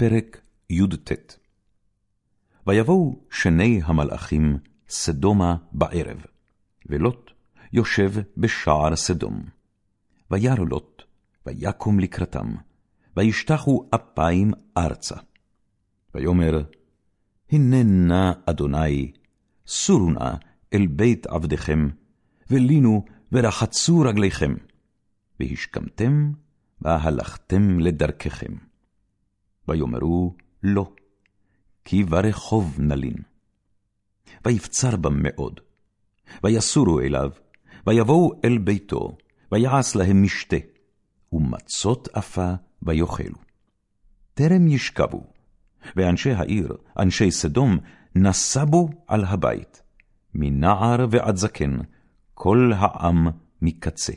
פרק י"ט ויבואו שני המלאכים סדומה בערב, ולוט יושב בשער סדום. וירא לוט, ויקום לקראתם, וישתחו אפיים ארצה. ויאמר, הנה נא אדוני, סורו נא אל בית עבדכם, ולינו ורחצו רגליכם, והשכמתם, והלכתם לדרככם. ויאמרו לא, כי ברחוב נלין. ויפצר בם מאוד, ויסורו אליו, ויבואו אל ביתו, ויעש להם משתה, ומצות עפה ויאכלו. טרם ישכבו, ואנשי העיר, אנשי סדום, נסבו על הבית, מנער ועד זקן, כל העם מקצה.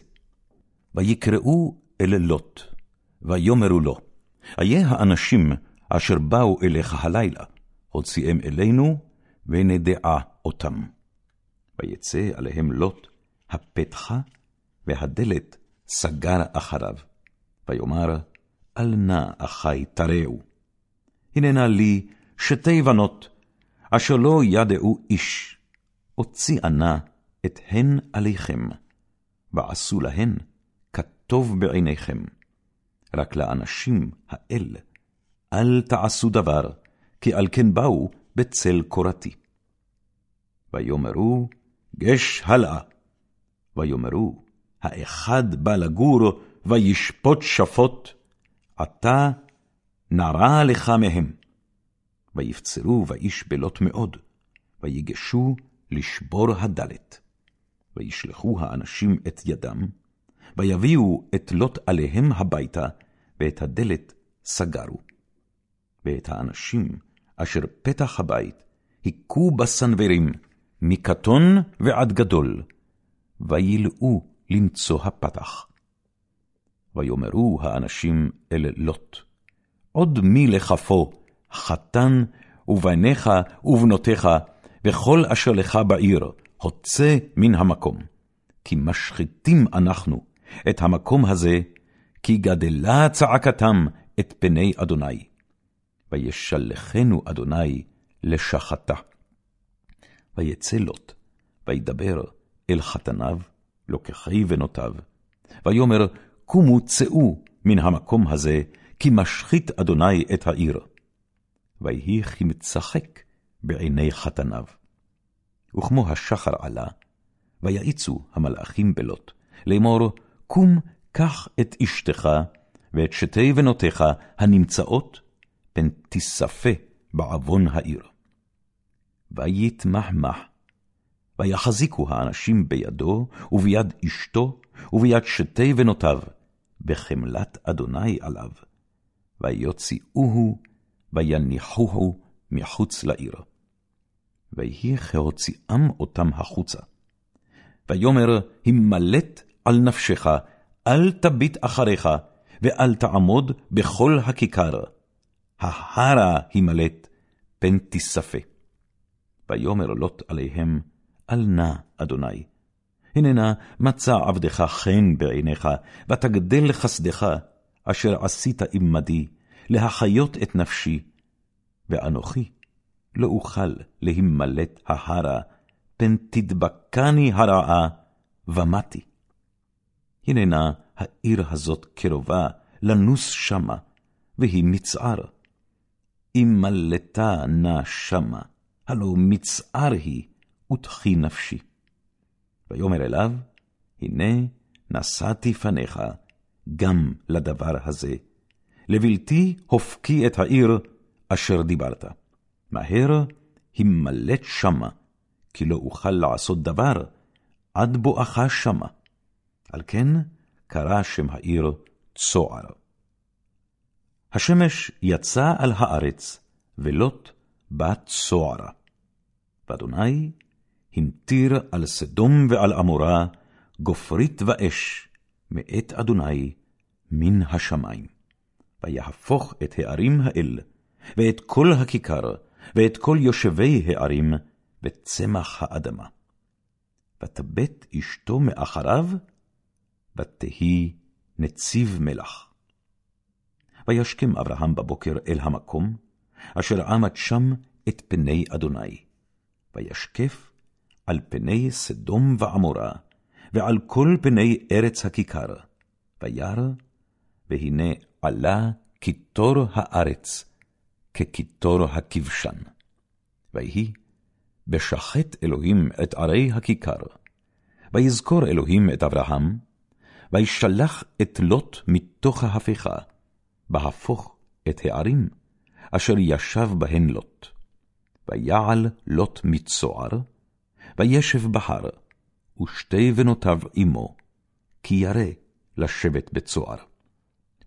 ויקראו אל לוט, ויאמרו לו, איה האנשים אשר באו אליך הלילה, הוציאם אלינו, ונדעה אותם. ויצא עליהם לוט הפתחה, והדלת סגר אחריו. ויאמר, אל נא אחי תרעו. הננה לי שתי בנות, אשר לא ידעו איש, הוציאה נא את הן עליכם, ועשו להן כטוב בעיניכם. רק לאנשים האל, אל תעשו דבר, כי על כן באו בצל קורתי. ויאמרו, גש הלאה. ויאמרו, האחד בא לגור, וישפוט שפוט, עתה נרע לך מהם. ויפצרו ואיש בלוט מאוד, ויגשו לשבור הדלת. וישלחו האנשים את ידם, ויביאו את לוט עליהם הביתה, ואת הדלת סגרו. ואת האנשים אשר פתח הבית, היכו בסנוורים, מקטון ועד גדול, וילאו למצוא הפתח. ויאמרו האנשים אל לוט, עוד מי לכפו, חתן ובניך ובנותיך, וכל אשר לך בעיר, הוצא מן המקום. כי משחיתים אנחנו את המקום הזה, כי גדלה צעקתם את פני אדוני. וישלחנו אדוני לשחתה. ויצא לוט, וידבר אל חתניו, לוקחי בנותיו, ויאמר, קומו צאו מן המקום הזה, כי משחית אדוני את העיר. ויהי כמצחק בעיני חתניו. וכמו השחר עלה, ויעיצו המלאכים בלוט, לאמור, קום, קח את אשתך, ואת שתי בנותיך הנמצאות, פן תיספה בעוון העיר. ויתמחמח, ויחזיקו האנשים בידו, וביד אשתו, וביד שתי בנותיו, בחמלת אדוני עליו. ויוציאוהו, ויניחוהו מחוץ לעיר. ויהי כהוציאם אותם החוצה. ויאמר, המלט על נפשך, אל תביט אחריך, ואל תעמוד בכל הכיכר. ההרה הימלט, פן תיספה. ויאמר לוט עליהם, אל נא, אדוני. הננה מצא עבדך חן בעיניך, ותגדל חסדך, אשר עשית עמדי, להחיות את נפשי. ואנוכי לא אוכל להימלט ההרה, פן תדבקני הרעה, ומתי. הננה העיר הזאת קרובה, לנוס שמה, והיא מצער. אם מלטה נא שמה, הלא מצער היא, ותחי נפשי. ויאמר אליו, הנה נשאתי פניך גם לדבר הזה, לבלתי הופקי את העיר אשר דיברת. מהר הימלט שמה, כי לא אוכל לעשות דבר עד בואך שמה. על כן קרא שם העיר צוער. השמש יצא על הארץ, ולוט בת צוערה. ואדוני המטיר על סדום ועל עמורה גופרית ואש מאת אדוני מן השמיים. ויהפוך את הערים האל, ואת כל הכיכר, ואת כל יושבי הערים, בצמח האדמה. ותבט אשתו מאחריו, ותהי נציב מלח. וישכם אברהם בבוקר אל המקום, אשר עמד שם את פני אדוני. וישקף על פני סדום ועמורה, ועל כל פני ארץ הכיכר. וירא, והנה עלה קיטור הארץ, כקיטור הכבשן. ויהי, בשחט אלוהים את ערי הכיכר. ויזכור אלוהים את אברהם, וישלח את לוט מתוך ההפכה, בהפוך את הערים, אשר ישב בהן לוט. ויעל לוט מצוער, וישב בהר, ושתי בנותיו עמו, כי ירא לשבת בצוער.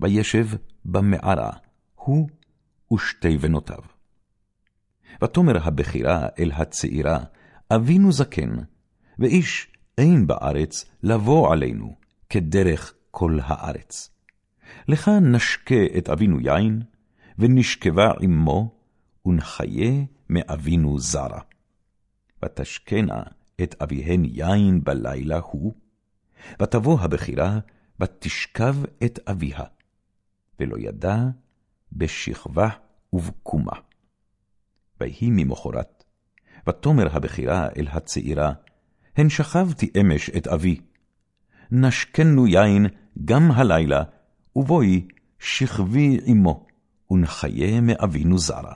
וישב במערה, הוא ושתי בנותיו. ותאמר הבכירה אל הצעירה, אבינו זקן, ואיש אין בארץ לבוא עלינו, כדרך כל הארץ. לך נשקה את אבינו יין, ונשכבה עמו, ונחיה מאבינו זרה. ותשקנה את אביהן יין בלילה הוא, ותבוא הבכירה, ותשכב את אביה, ולא ידע בשכבה ובקומה. ויהי ממחרת, ותאמר הבכירה אל הצעירה, הן שכבתי אמש את אבי. נשקנו יין גם הלילה, ובואי שכבי עמו, ונחיה מאבינו זרה.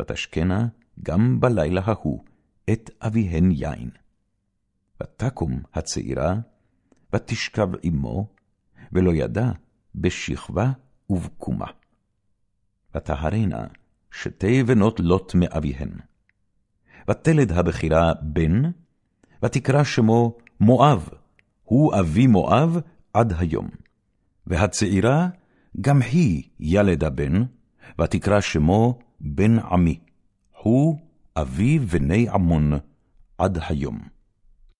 ותשכנה גם בלילה ההוא את אביהן יין. ותקום הצעירה, ותשכב עמו, ולא ידע בשכבה ובקומה. ותהרנה שתי בנות לוט מאביהן. ותלד הבכירה בן, ותקרא שמו מואב, הוא אבי מואב עד היום. והצעירה, גם היא ילדה בן, ותקרא שמו בן עמי, הוא אבי בני עמון עד היום.